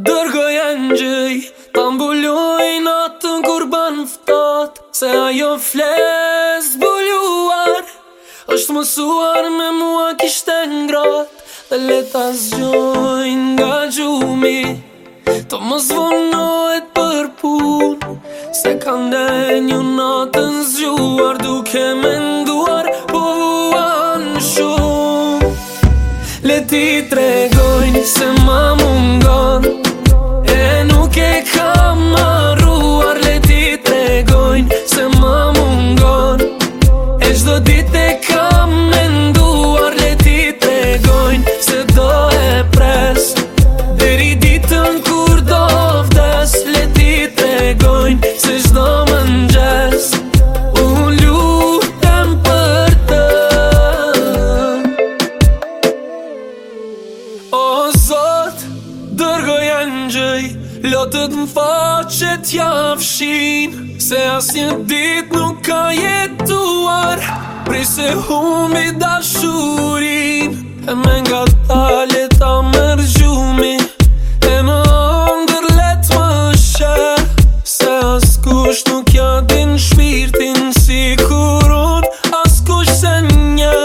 Dërgoj e në Ta mbulloj në në kur fëtat Se ajo fles bulluar është mësuar me mua kishtë e ngrat Dhe leta zgjoj nga gjumi Të më zvonohet për pun Se ka ndenju në të në zgjuar Duke me nduar po anë shumë Leti tregojnë se ma mund gjëj Lotët më faqë që Se as një dit nuk ka jetuar Pri se humi dashurin E me nga t'ale ta mërgjumi E më ndër let më shë Se as kush nuk ja din shpirtin Si kur un as kush se një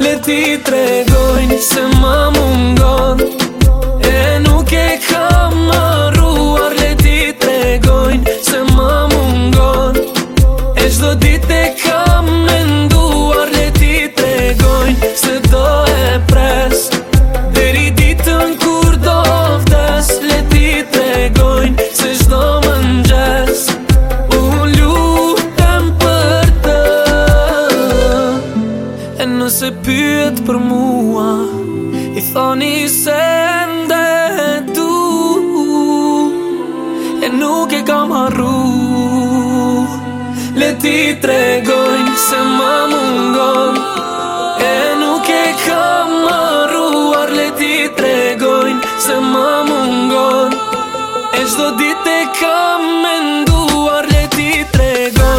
Leti tregojnë se ma se pyet për mua I thoni se ndë e du E nuk e kam arru Le ti tregoj se më mungon E nuk e kam arru Ar le ti tregoj se më mungon E shdo dit e kam enduar le ti tregoj